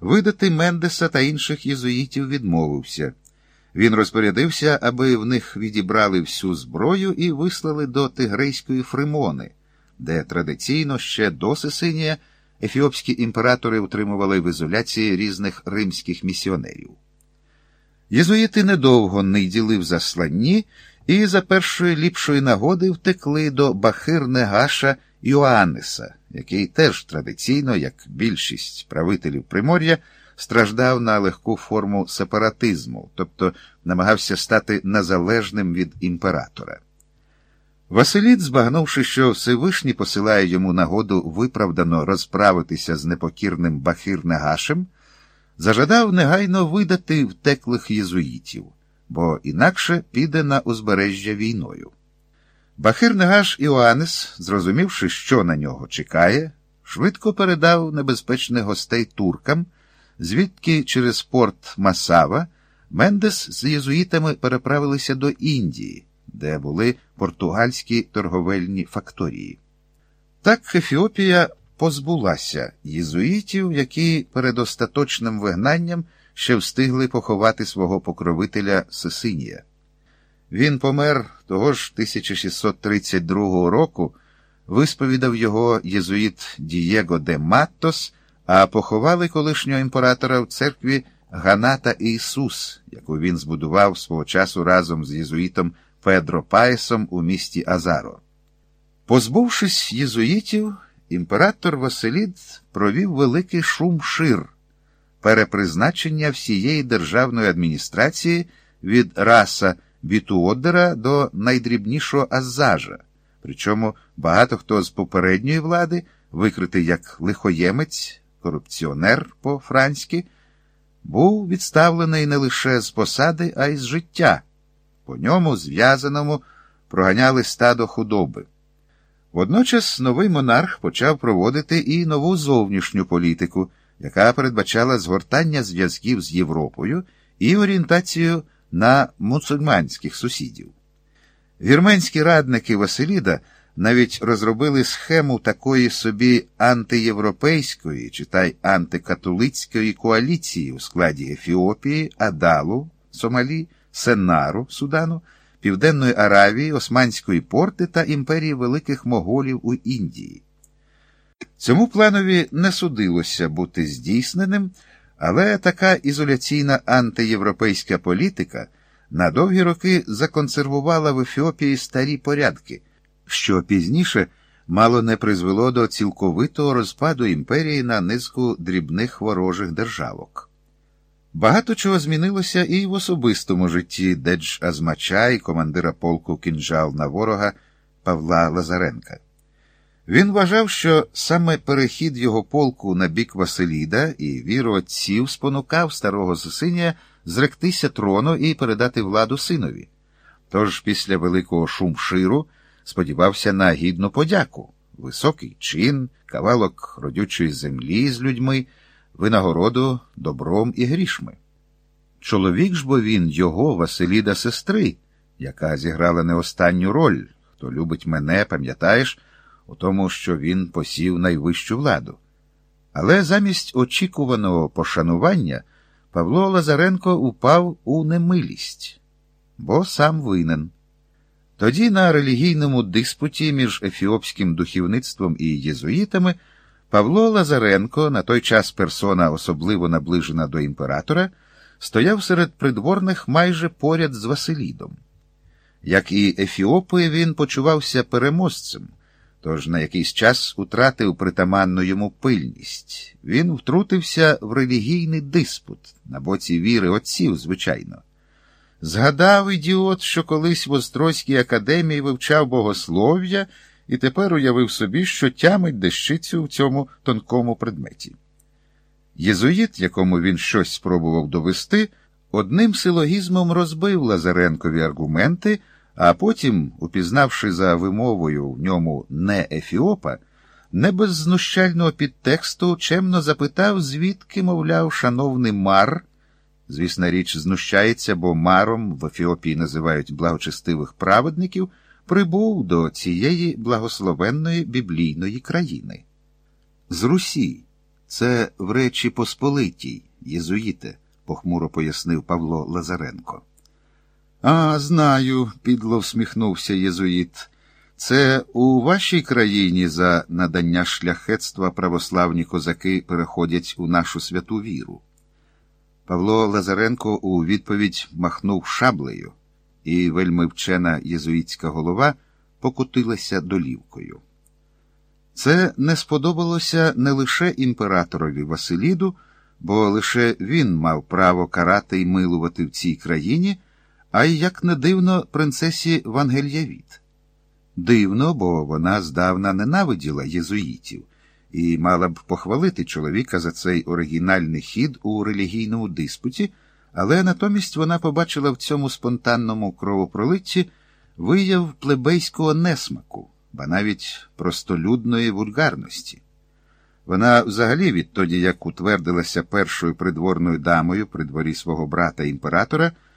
видати Мендеса та інших єзуїтів відмовився. Він розпорядився, аби в них відібрали всю зброю і вислали до Тигрейської Фримони, де традиційно ще до Сесинія ефіопські імператори утримували в ізоляції різних римських місіонерів. Єзуїти недовго ниділи в засланні і за першої ліпшої нагоди втекли до Бахир Негаша Йоаннеса, який теж традиційно, як більшість правителів Примор'я, страждав на легку форму сепаратизму, тобто намагався стати незалежним від імператора. Василіт, збагнувши, що Всевишній посилає йому нагоду виправдано розправитися з непокірним Бахир Негашем, зажадав негайно видати втеклих єзуїтів, бо інакше піде на узбережжя війною. Бахир Негаш Іоаннес, зрозумівши, що на нього чекає, швидко передав небезпечних гостей туркам, звідки через порт Масава Мендес з єзуїтами переправилися до Індії, де були португальські торговельні факторії. Так Ефіопія позбулася єзуїтів, які перед остаточним вигнанням ще встигли поховати свого покровителя Сесинія. Він помер того ж 1632 року, висповідав його єзуїт Дієго де Маттос, а поховали колишнього імператора в церкві Ганата Ісус, яку він збудував свого часу разом з єзуїтом Педро Паєсом у місті Азаро. Позбувшись єзуїтів, імператор Василід провів великий шум шир, перепризначення всієї державної адміністрації від раса Бітуодера до найдрібнішого Азажа, причому багато хто з попередньої влади, викритий як лихоємець, корупціонер по-франськи, був відставлений не лише з посади, а й з життя. По ньому, зв'язаному, проганяли стадо худоби. Водночас новий монарх почав проводити і нову зовнішню політику, яка передбачала згортання зв'язків з Європою і орієнтацію на мусульманських сусідів. Вірменські радники Василіда навіть розробили схему такої собі антиєвропейської, читай антикатолицької коаліції у складі Ефіопії, Адалу, Сомалі, Сенару Судану, Південної Аравії, Османської порти та імперії Великих Моголів у Індії. Цьому планові не судилося бути здійсненим, але така ізоляційна антиєвропейська політика на довгі роки законсервувала в Ефіопії старі порядки, що пізніше мало не призвело до цілковитого розпаду імперії на низку дрібних ворожих державок. Багато чого змінилося і в особистому житті Дедж Азмача і командира полку кінжал на ворога Павла Лазаренка. Він вважав, що саме перехід його полку на бік Василіда і віру отців спонукав старого Сесинія зректися трону і передати владу синові. Тож після великого шумширу сподівався на гідну подяку, високий чин, кавалок родючої землі з людьми, винагороду добром і грішми. Чоловік ж бо він його Василіда сестри, яка зіграла не останню роль, хто любить мене, пам'ятаєш, у тому, що він посів найвищу владу. Але замість очікуваного пошанування Павло Лазаренко упав у немилість, бо сам винен. Тоді на релігійному диспуті між ефіопським духовництвом і єзуїтами Павло Лазаренко, на той час персона особливо наближена до імператора, стояв серед придворних майже поряд з Василідом. Як і Ефіопи, він почувався переможцем, тож на якийсь час утратив притаманну йому пильність. Він втрутився в релігійний диспут на боці віри отців, звичайно. Згадав ідіот, що колись в Острозькій академії вивчав богослов'я і тепер уявив собі, що тямить дещицю в цьому тонкому предметі. Єзуїт, якому він щось спробував довести, одним силогізмом розбив Лазаренкові аргументи, а потім, упізнавши за вимовою в ньому не Ефіопа, не без знущального підтексту чемно запитав, звідки, мовляв, шановний мар. Звісна річ, знущається, бо маром в Ефіопії називають благочестивих праведників, прибув до цієї благословенної біблійної країни. З Русі, Це в Речі Посполитій, єзуїте, похмуро пояснив Павло Лазаренко. А, знаю, підло всміхнувся єзуїт. Це у вашій країні за надання шляхетства православні козаки переходять у нашу святу віру. Павло Лазаренко у відповідь махнув шаблею, і вельми вчена єзуїтська голова покотилася долівкою. Це не сподобалося не лише імператорові Василіду, бо лише він мав право карати й милувати в цій країні, а й, як не дивно, принцесі Вангельявіт. Дивно, бо вона здавна ненавиділа єзуїтів і мала б похвалити чоловіка за цей оригінальний хід у релігійному диспуті, але натомість вона побачила в цьому спонтанному кровопролитті вияв плебейського несмаку, ба навіть простолюдної вульгарності. Вона взагалі відтоді, як утвердилася першою придворною дамою при дворі свого брата імператора,